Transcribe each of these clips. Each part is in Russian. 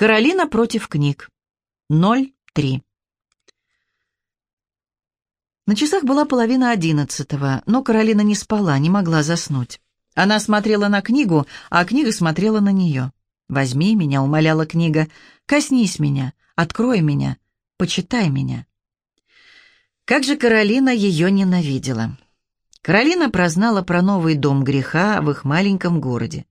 Каролина против книг. 0.3. На часах была половина одиннадцатого, но Каролина не спала, не могла заснуть. Она смотрела на книгу, а книга смотрела на нее. «Возьми меня», — умоляла книга, — «коснись меня, открой меня, почитай меня». Как же Каролина ее ненавидела. Каролина прознала про новый дом греха в их маленьком городе.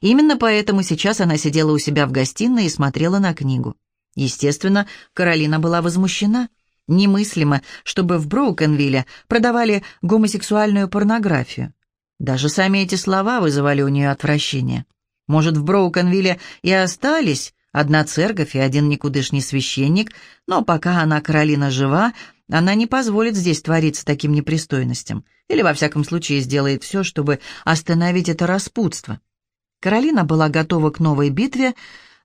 Именно поэтому сейчас она сидела у себя в гостиной и смотрела на книгу. Естественно, Каролина была возмущена. Немыслимо, чтобы в Броукенвилле продавали гомосексуальную порнографию. Даже сами эти слова вызывали у нее отвращение. Может, в Броукенвилле и остались одна церковь и один никудышний священник, но пока она, Каролина, жива, она не позволит здесь твориться таким непристойностям, или, во всяком случае, сделает все, чтобы остановить это распутство. Каролина была готова к новой битве.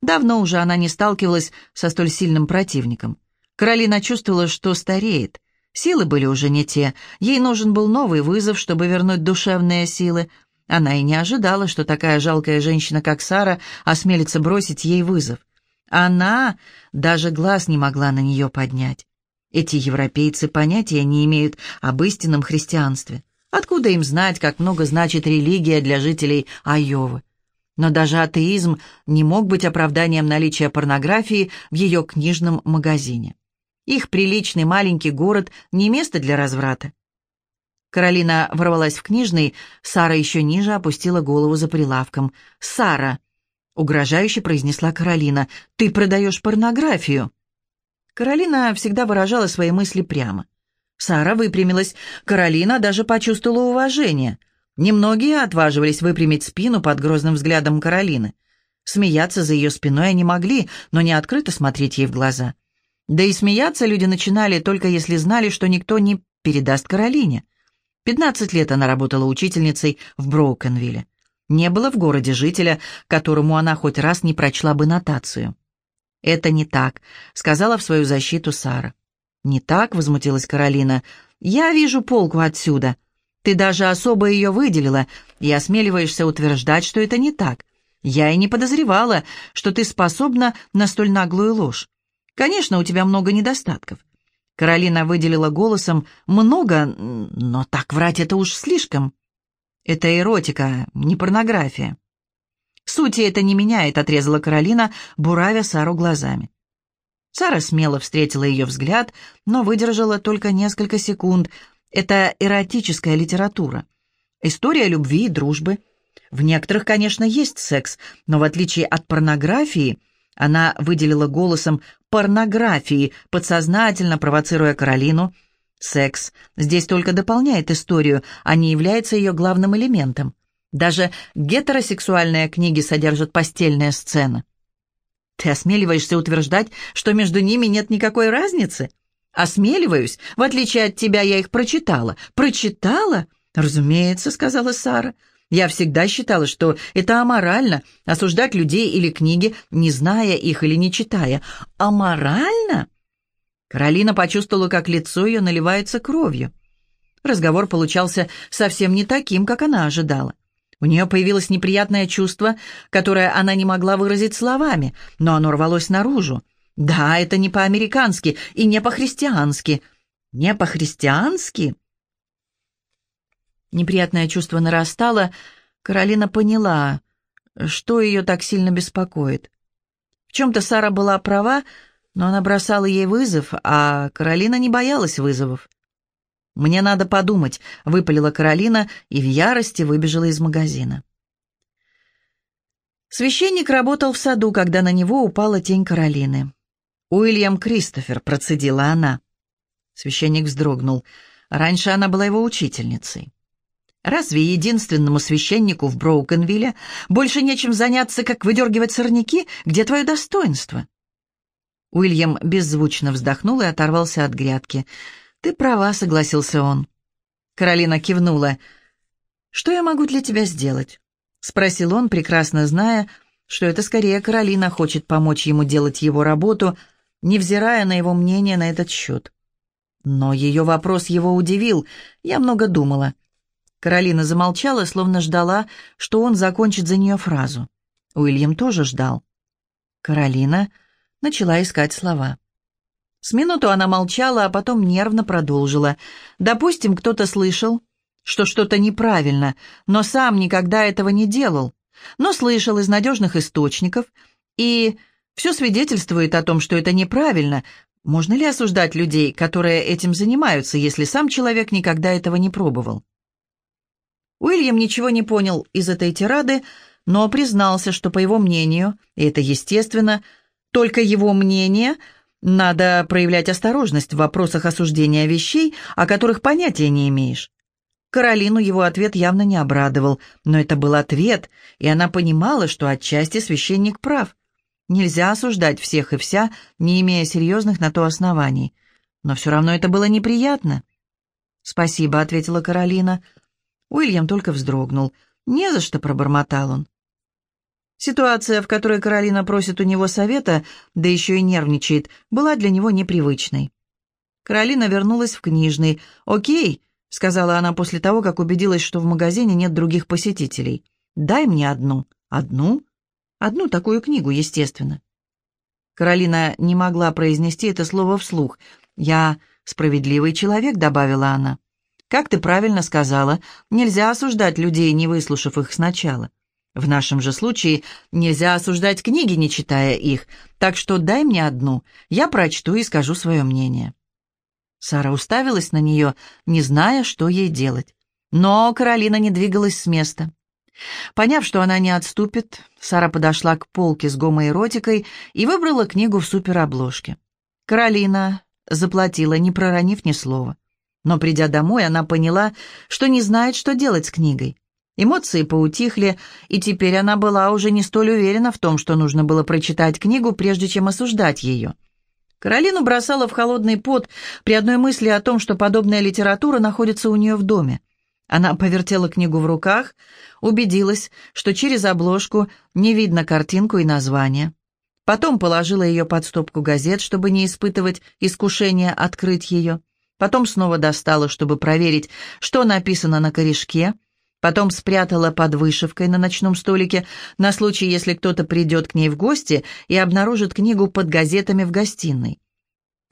Давно уже она не сталкивалась со столь сильным противником. Каролина чувствовала, что стареет. Силы были уже не те. Ей нужен был новый вызов, чтобы вернуть душевные силы. Она и не ожидала, что такая жалкая женщина, как Сара, осмелится бросить ей вызов. Она даже глаз не могла на нее поднять. Эти европейцы понятия не имеют об истинном христианстве. Откуда им знать, как много значит религия для жителей Айовы? Но даже атеизм не мог быть оправданием наличия порнографии в ее книжном магазине. Их приличный маленький город не место для разврата. Каролина ворвалась в книжный, Сара еще ниже опустила голову за прилавком. «Сара!» — угрожающе произнесла Каролина. «Ты продаешь порнографию!» Каролина всегда выражала свои мысли прямо. Сара выпрямилась. Каролина даже почувствовала уважение — Немногие отваживались выпрямить спину под грозным взглядом Каролины. Смеяться за ее спиной они могли, но не открыто смотреть ей в глаза. Да и смеяться люди начинали только если знали, что никто не передаст Каролине. Пятнадцать лет она работала учительницей в Броукенвилле. Не было в городе жителя, которому она хоть раз не прочла бы нотацию. «Это не так», — сказала в свою защиту Сара. «Не так», — возмутилась Каролина. «Я вижу полку отсюда. Ты даже особо ее выделила и осмеливаешься утверждать, что это не так. Я и не подозревала, что ты способна на столь наглую ложь. Конечно, у тебя много недостатков. Каролина выделила голосом «много», но так врать это уж слишком. Это эротика, не порнография. «Сути это не меняет», — отрезала Каролина, буравя Сару глазами. Сара смело встретила ее взгляд, но выдержала только несколько секунд, это эротическая литература. История любви и дружбы. В некоторых, конечно, есть секс, но в отличие от порнографии, она выделила голосом порнографии, подсознательно провоцируя Каролину. Секс здесь только дополняет историю, а не является ее главным элементом. Даже гетеросексуальные книги содержат постельные сцены. Ты осмеливаешься утверждать, что между ними нет никакой разницы? «Осмеливаюсь. В отличие от тебя, я их прочитала». «Прочитала?» «Разумеется», — сказала Сара. «Я всегда считала, что это аморально — осуждать людей или книги, не зная их или не читая». «Аморально?» Каролина почувствовала, как лицо ее наливается кровью. Разговор получался совсем не таким, как она ожидала. У нее появилось неприятное чувство, которое она не могла выразить словами, но оно рвалось наружу. Да, это не по-американски и не по-христиански. Не по-христиански? Неприятное чувство нарастало. Каролина поняла, что ее так сильно беспокоит. В чем-то Сара была права, но она бросала ей вызов, а Каролина не боялась вызовов. «Мне надо подумать», — выпалила Каролина и в ярости выбежала из магазина. Священник работал в саду, когда на него упала тень Каролины. «Уильям Кристофер», — процедила она. Священник вздрогнул. Раньше она была его учительницей. Разве единственному священнику в Броукенвилле больше нечем заняться, как выдергивать сорняки? Где твое достоинство?» Уильям беззвучно вздохнул и оторвался от грядки. «Ты права», — согласился он. Каролина кивнула. «Что я могу для тебя сделать?» — спросил он, прекрасно зная, что это скорее Каролина хочет помочь ему делать его работу — невзирая на его мнение на этот счет. Но ее вопрос его удивил. Я много думала. Каролина замолчала, словно ждала, что он закончит за нее фразу. Уильям тоже ждал. Каролина начала искать слова. С минуту она молчала, а потом нервно продолжила. «Допустим, кто-то слышал, что что-то неправильно, но сам никогда этого не делал, но слышал из надежных источников, и все свидетельствует о том, что это неправильно. Можно ли осуждать людей, которые этим занимаются, если сам человек никогда этого не пробовал?» Уильям ничего не понял из этой тирады, но признался, что, по его мнению, и это естественно, только его мнение – надо проявлять осторожность в вопросах осуждения вещей, о которых понятия не имеешь. Каролину его ответ явно не обрадовал, но это был ответ, и она понимала, что отчасти священник прав. Нельзя осуждать всех и вся, не имея серьезных на то оснований. Но все равно это было неприятно. «Спасибо», — ответила Каролина. Уильям только вздрогнул. «Не за что», — пробормотал он. Ситуация, в которой Каролина просит у него совета, да еще и нервничает, была для него непривычной. Каролина вернулась в книжный. «Окей», — сказала она после того, как убедилась, что в магазине нет других посетителей. «Дай мне одну». «Одну?» «Одну такую книгу, естественно». Каролина не могла произнести это слово вслух. «Я справедливый человек», — добавила она. «Как ты правильно сказала, нельзя осуждать людей, не выслушав их сначала. В нашем же случае нельзя осуждать книги, не читая их, так что дай мне одну, я прочту и скажу свое мнение». Сара уставилась на нее, не зная, что ей делать. Но Каролина не двигалась с места. Поняв, что она не отступит, Сара подошла к полке с гомоэротикой и выбрала книгу в суперобложке. Каролина заплатила, не проронив ни слова. Но, придя домой, она поняла, что не знает, что делать с книгой. Эмоции поутихли, и теперь она была уже не столь уверена в том, что нужно было прочитать книгу, прежде чем осуждать ее. Каролину бросала в холодный пот при одной мысли о том, что подобная литература находится у нее в доме. Она повертела книгу в руках, убедилась, что через обложку не видно картинку и название. Потом положила ее под стопку газет, чтобы не испытывать искушения открыть ее. Потом снова достала, чтобы проверить, что написано на корешке – Потом спрятала под вышивкой на ночном столике на случай, если кто-то придет к ней в гости и обнаружит книгу под газетами в гостиной.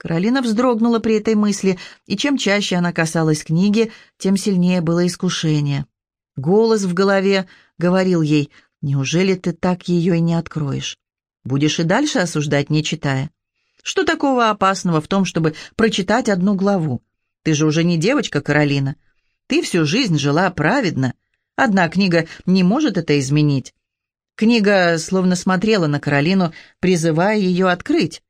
Каролина вздрогнула при этой мысли, и чем чаще она касалась книги, тем сильнее было искушение. Голос в голове говорил ей, «Неужели ты так ее и не откроешь? Будешь и дальше осуждать, не читая? Что такого опасного в том, чтобы прочитать одну главу? Ты же уже не девочка, Каролина. Ты всю жизнь жила праведно, Одна книга не может это изменить. Книга словно смотрела на Каролину, призывая ее открыть.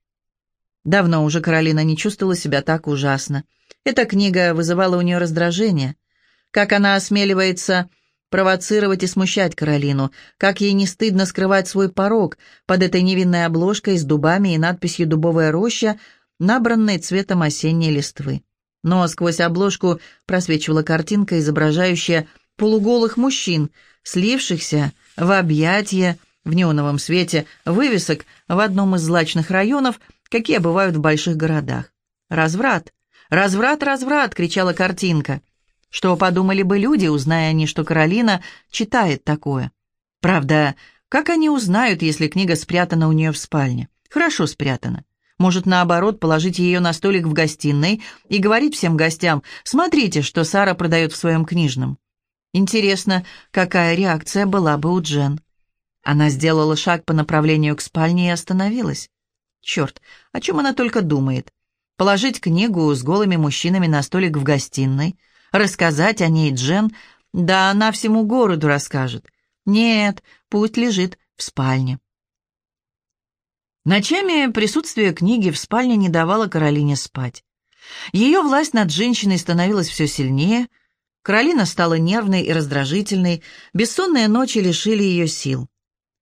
Давно уже Каролина не чувствовала себя так ужасно. Эта книга вызывала у нее раздражение. Как она осмеливается провоцировать и смущать Каролину, как ей не стыдно скрывать свой порог под этой невинной обложкой с дубами и надписью «Дубовая роща», набранной цветом осенней листвы. Но сквозь обложку просвечивала картинка, изображающая полуголых мужчин, слившихся в объятия в неоновом свете вывесок в одном из злачных районов, какие бывают в больших городах. «Разврат! Разврат! Разврат!» — кричала картинка. Что подумали бы люди, узная они, что Каролина читает такое? Правда, как они узнают, если книга спрятана у нее в спальне? Хорошо спрятана. Может, наоборот, положить ее на столик в гостиной и говорить всем гостям, смотрите, что Сара продает в своем книжном. Интересно, какая реакция была бы у Джен? Она сделала шаг по направлению к спальне и остановилась. Черт, о чем она только думает? Положить книгу с голыми мужчинами на столик в гостиной, рассказать о ней Джен, да она всему городу расскажет. Нет, пусть лежит в спальне. Ночами присутствие книги в спальне не давало Каролине спать. Ее власть над женщиной становилась все сильнее – Каролина стала нервной и раздражительной, бессонные ночи лишили ее сил.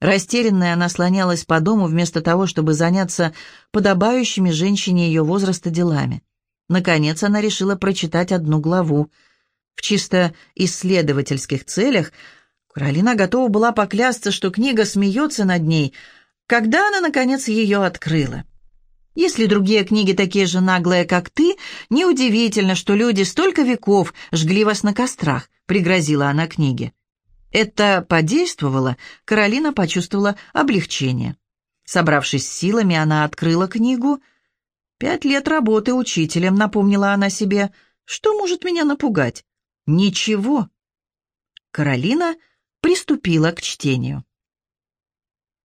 Растерянная она слонялась по дому вместо того, чтобы заняться подобающими женщине ее возраста делами. Наконец она решила прочитать одну главу. В чисто исследовательских целях Каролина готова была поклясться, что книга смеется над ней, когда она, наконец, ее открыла. Если другие книги такие же наглые, как ты, неудивительно, что люди столько веков жгли вас на кострах», — пригрозила она книге. Это подействовало, Каролина почувствовала облегчение. Собравшись силами, она открыла книгу. «Пять лет работы учителем», — напомнила она себе. «Что может меня напугать?» «Ничего». Каролина приступила к чтению.